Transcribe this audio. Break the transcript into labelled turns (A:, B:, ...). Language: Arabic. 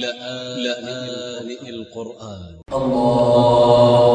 A: لآن القرآن.
B: الله